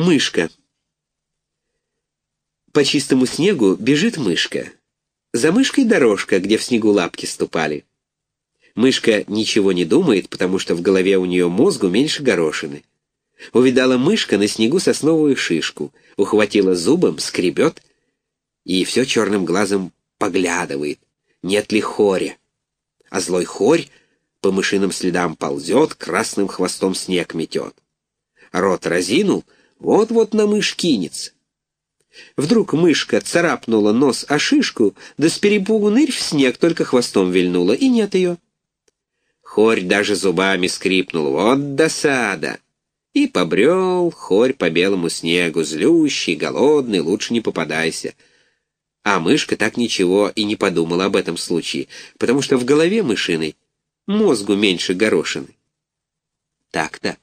Мышка. По чистому снегу бежит мышка. За мышкой дорожка, где в снегу лапки ступали. Мышка ничего не думает, потому что в голове у нее мозгу меньше горошины. Увидала мышка на снегу сосновую шишку, ухватила зубом, скребет и все черным глазом поглядывает, нет ли хоря. А злой хорь по мышиным следам ползет, красным хвостом снег метет. Рот разинул — вот-вот на мышь кинется. Вдруг мышка царапнула нос о шишку, да с перепугу нырь в снег только хвостом вильнула, и нет ее. Хорь даже зубами скрипнул, вот досада. И побрел хорь по белому снегу, злющий, голодный, лучше не попадайся. А мышка так ничего и не подумала об этом случае, потому что в голове мышиной мозгу меньше горошины. Так-то.